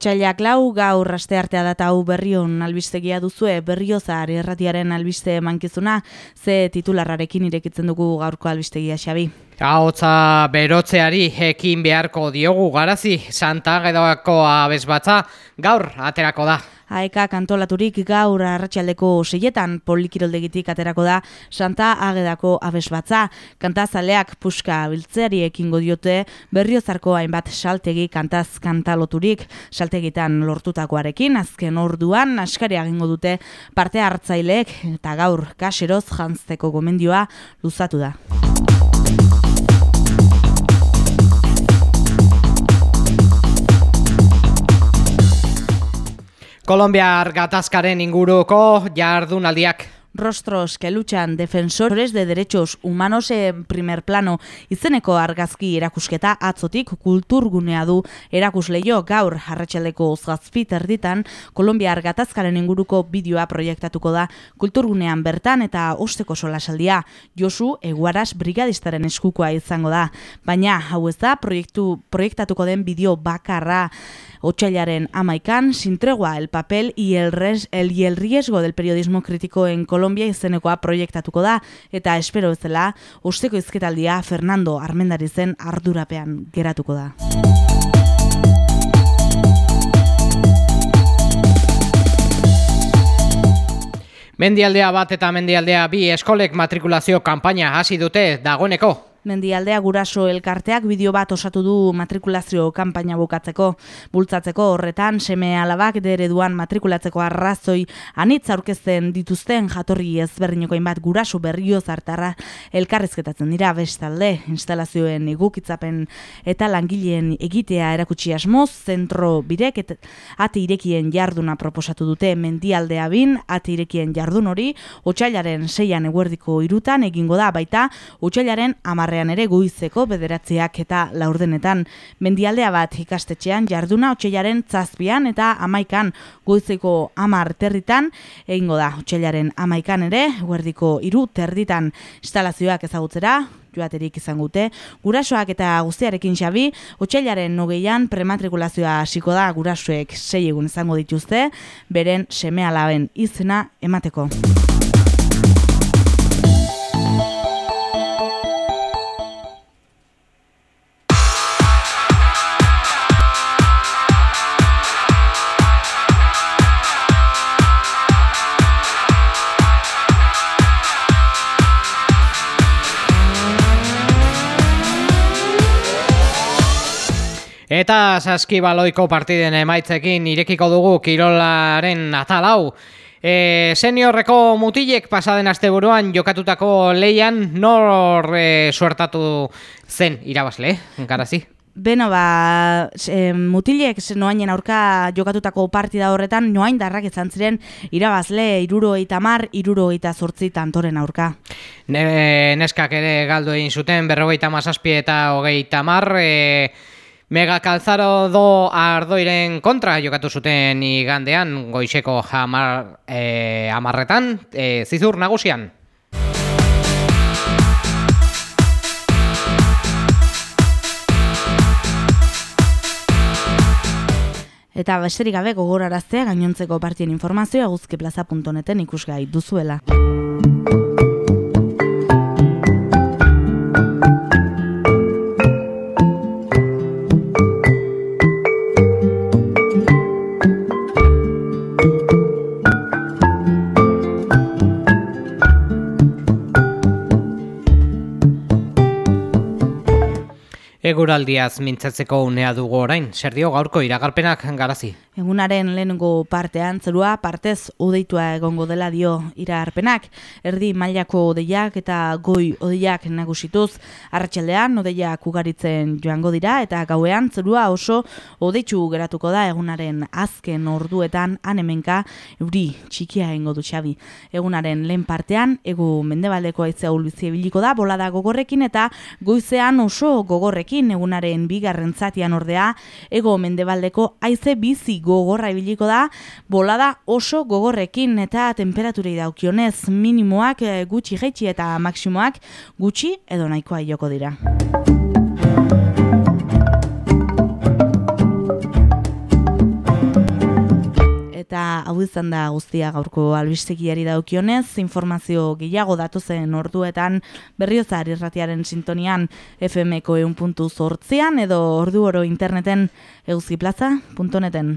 Otsailak lau gaur aste artea data hau berrion albistegia duzue berriozar erratiaren albiste mankizuna ze titularrarekin irekitzen dugu gaurko albistegia xabi. Ahotza berotzeari ekin beharko diogu garazi Santa Gedoako abez batza gaur aterako da. Aeka kantolaturik gaur arratsaldeko seietan polikiroldegitik aterako da Santa Agedako abesbatza. Kantazaleak puska biltzeari ekingo diote berriozarko hainbat saltegi kantaz kantaloturik saltegitan lortutakoarekin azken orduan askari egingo dute parte hartzaileek eta gaur kaseroz jantzeko gomendioa luzatu da. Kolombiar gatazkaren inguruko jardunaldiak Rostros que luchan defensores de derechos humanos en primer plano. Izeneko argazki erakusketa atzotik kulturgunea du. Erakusleio gaur arratsaldeko zazpi erditan Kolombia gatazkaren inguruko bideoa proiektatuko da. Kulturgunean bertan eta osteko solasaldia. Josu Eguaras brigadistaren eskukoa izango da. Baina hau ez da proiektu proiektatuko den bideo bakarra. Otsailaren amaikan, sintregua el papel y el, res, el, y el riesgo del periodismo crítico en Colombia izenekoa proiektatuko da, eta espero ezela, usteko izketaldia Fernando Armendari zen ardurapean geratuko da. Mendialdea bat eta mendialdea bi eskolek matrikulazio kanpaina hasi dute dagoeneko. Mendialdea guraso elkarteak bideo bat osatu du matrikulazio kanpaina bukatzeko. Bultzatzeko horretan, seme alabak dereduan matrikulatzeko arrazoi anitz aurkezten dituzten jatorri ezberdinoko bat guraso berrio zartarra elkarrezketatzen dira bestalde. Instalazioen egukitzapen eta langileen egitea erakutsi asmoz, zentro birek eta ate irekien jarduna proposatu dute mendialdea bin, ate irekien jardun hori, otxailaren seian eguerdiko irutan egingo da baita, otxailaren amar hamarrean ere guizeko bederatziak eta laurdenetan. Mendialdea bat ikastetxean jarduna otxeilaren zazpian eta amaikan guizeko amar territan egingo da otxeilaren amaikan ere guerdiko iru territan instalazioak ezagutzera joaterik izan gute. Gurasoak eta guztiarekin xabi, otxailaren nogeian prematrikulazioa hasiko da gurasoek sei egun izango dituzte, beren seme alaben izena emateko. Eta saskibaloiko partiden emaitzekin irekiko dugu kirolaren atalau. E, seniorreko mutilek pasaden asteburuan jokatutako leian nor e, suertatu zen irabazle, enkarazi? Beno, ba, e, mutilek noainen aurka jokatutako partida horretan noain darrak izan ziren irabazle iruro eta mar, iruro eta zortzi tantoren aurka. Ne, neskak ere galdu egin zuten, berrogeita mazazpi eta hogeita mar, e, Mega Calzaro do ardoiren kontra jokatu zuten igandean goixeko jamar, e, amarretan, e, zizur nagusian. Eta besterik gabe gogoraraztea gainontzeko partien informazioa guzkiplaza.neten ikusgai duzuela. Eguraldiaz mintzatzeko unea dugu orain, zer dio gaurko iragarpenak garazi. Egunaren lehenengo partean zerua partez odeitua egongo dela dio iragarpenak. Erdi mailako odeiak eta goi odeiak nagusituz. Arratxaldean odeiak ugaritzen joango dira eta gauean zerua oso odeitzu geratuko da egunaren azken orduetan anemenka euri txikia egingo du xabi. Egunaren lehen partean egu mendebaldeko aizea ulbizie biliko da bolada gogorrekin eta goizean oso gogorrekin egunaren bigarren zatian ordea ego mendebaldeko aize bizi gogorra ibiliko da, bolada oso gogorrekin eta temperaturei daukionez minimoak eh, gutxi jaitsi eta maksimoak gutxi edo nahikoa joko dira. Eta hau izan da guztia gaurko albistegiari daukionez, informazio gehiago datozen orduetan berriozar irratiaren sintonian FMko eun puntu zortzian edo ordu oro interneten euskiplaza.neten.